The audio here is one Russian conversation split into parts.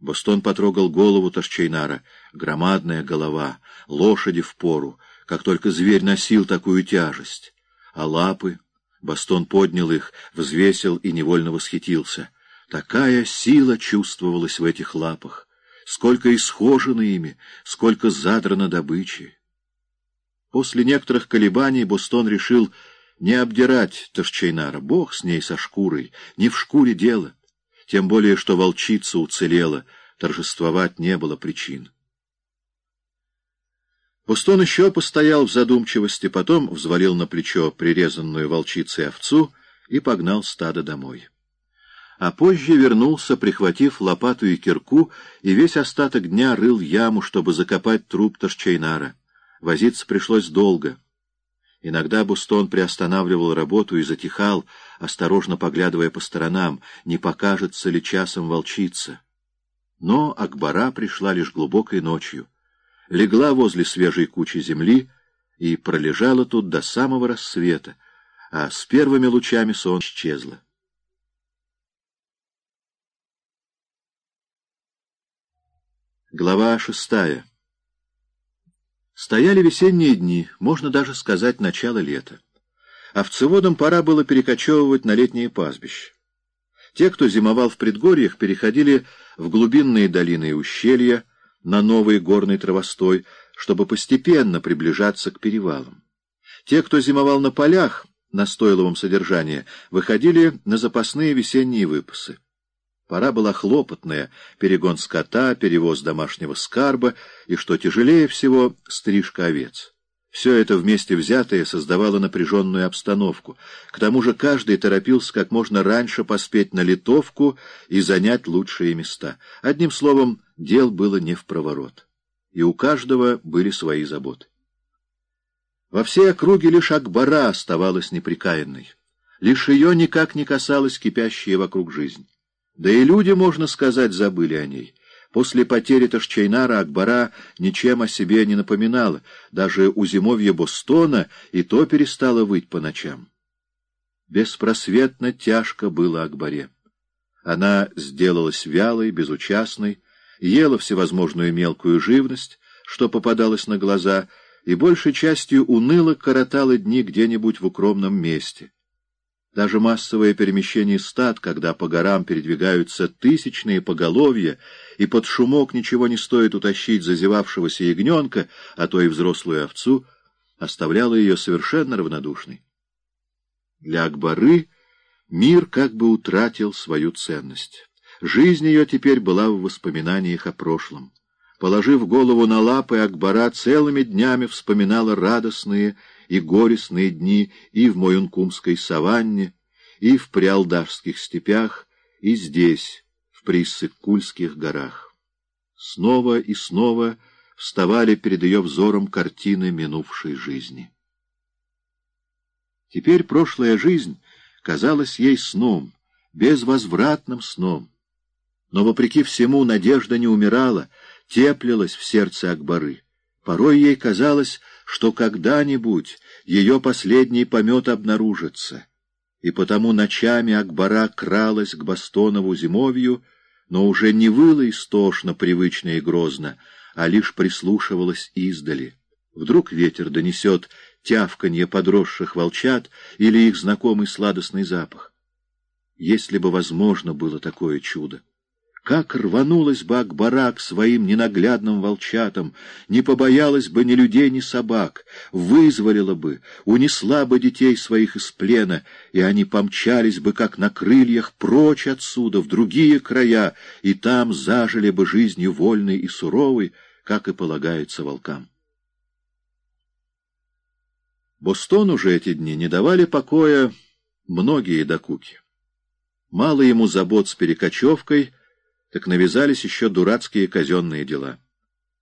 Бостон потрогал голову Ташчейнара. Громадная голова, лошади в пору, как только зверь носил такую тяжесть. А лапы... Бастон поднял их, взвесил и невольно восхитился. Такая сила чувствовалась в этих лапах. Сколько исхожено ими, сколько задрано добычи. После некоторых колебаний Бостон решил не обдирать Ташчейнара. Бог с ней, со шкурой, не в шкуре дело. Тем более, что волчица уцелела, торжествовать не было причин. Бостон еще постоял в задумчивости, потом взвалил на плечо прирезанную волчицей овцу и погнал стадо домой. А позже вернулся, прихватив лопату и кирку, и весь остаток дня рыл яму, чтобы закопать труп Ташчейнара. Возиться пришлось долго. Иногда Бустон приостанавливал работу и затихал, осторожно поглядывая по сторонам, не покажется ли часом волчица. Но Акбара пришла лишь глубокой ночью, легла возле свежей кучи земли и пролежала тут до самого рассвета, а с первыми лучами сон исчезла. Глава шестая Стояли весенние дни, можно даже сказать, начало лета. Овцеводам пора было перекочевывать на летние пастбища. Те, кто зимовал в предгорьях, переходили в глубинные долины и ущелья, на новый горный травостой, чтобы постепенно приближаться к перевалам. Те, кто зимовал на полях, на стойловом содержании, выходили на запасные весенние выпасы. Пора была хлопотная, перегон скота, перевоз домашнего скарба и, что тяжелее всего, стрижка овец. Все это вместе взятое создавало напряженную обстановку. К тому же каждый торопился как можно раньше поспеть на литовку и занять лучшие места. Одним словом, дел было не в проворот. И у каждого были свои заботы. Во всей округе лишь Акбара оставалась неприкаянной. Лишь ее никак не касалась кипящая вокруг жизнь. Да и люди, можно сказать, забыли о ней. После потери Ташчайнара Акбара ничем о себе не напоминала, даже у зимовья Бостона и то перестала выть по ночам. Беспросветно тяжко было Акбаре. Она сделалась вялой, безучастной, ела всевозможную мелкую живность, что попадалось на глаза, и большей частью уныло коротала дни где-нибудь в укромном месте. Даже массовое перемещение стад, когда по горам передвигаются тысячные поголовья, и под шумок ничего не стоит утащить зазевавшегося ягненка, а то и взрослую овцу, оставляло ее совершенно равнодушной. Для Акбары мир как бы утратил свою ценность. Жизнь ее теперь была в воспоминаниях о прошлом. Положив голову на лапы, Акбара целыми днями вспоминала радостные и горестные дни и в Моюнкумской саванне, и в Приалдашских степях, и здесь, в Приссыкульских горах. Снова и снова вставали перед ее взором картины минувшей жизни. Теперь прошлая жизнь казалась ей сном, безвозвратным сном. Но, вопреки всему, надежда не умирала, теплилась в сердце Акбары. Порой ей казалось, что когда-нибудь ее последний помет обнаружится, и потому ночами Акбара кралась к Бастонову зимовью, но уже не выла истошно, привычно и грозно, а лишь прислушивалась издали. Вдруг ветер донесет тявканье подросших волчат или их знакомый сладостный запах. Если бы возможно было такое чудо! Как рванулась бы Акбара к своим ненаглядным волчатам, не побоялась бы ни людей, ни собак, вызволила бы, унесла бы детей своих из плена, и они помчались бы, как на крыльях, прочь отсюда, в другие края, и там зажили бы жизнью вольной и суровой, как и полагается волкам. Бостону же эти дни не давали покоя многие докуки. Мало ему забот с перекочевкой — так навязались еще дурацкие казенные дела.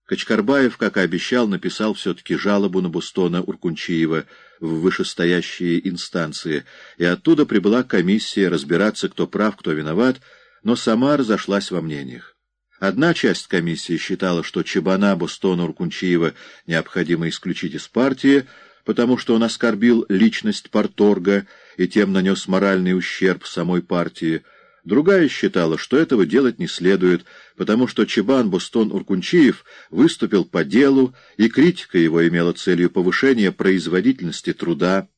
Качкарбаев, как и обещал, написал все-таки жалобу на Бустона Уркунчиева в вышестоящие инстанции, и оттуда прибыла комиссия разбираться, кто прав, кто виноват, но сама разошлась во мнениях. Одна часть комиссии считала, что Чебана Бустона Уркунчиева необходимо исключить из партии, потому что он оскорбил личность парторга и тем нанес моральный ущерб самой партии, Другая считала, что этого делать не следует, потому что Чебан Бустон-Уркунчиев выступил по делу, и критика его имела целью повышения производительности труда,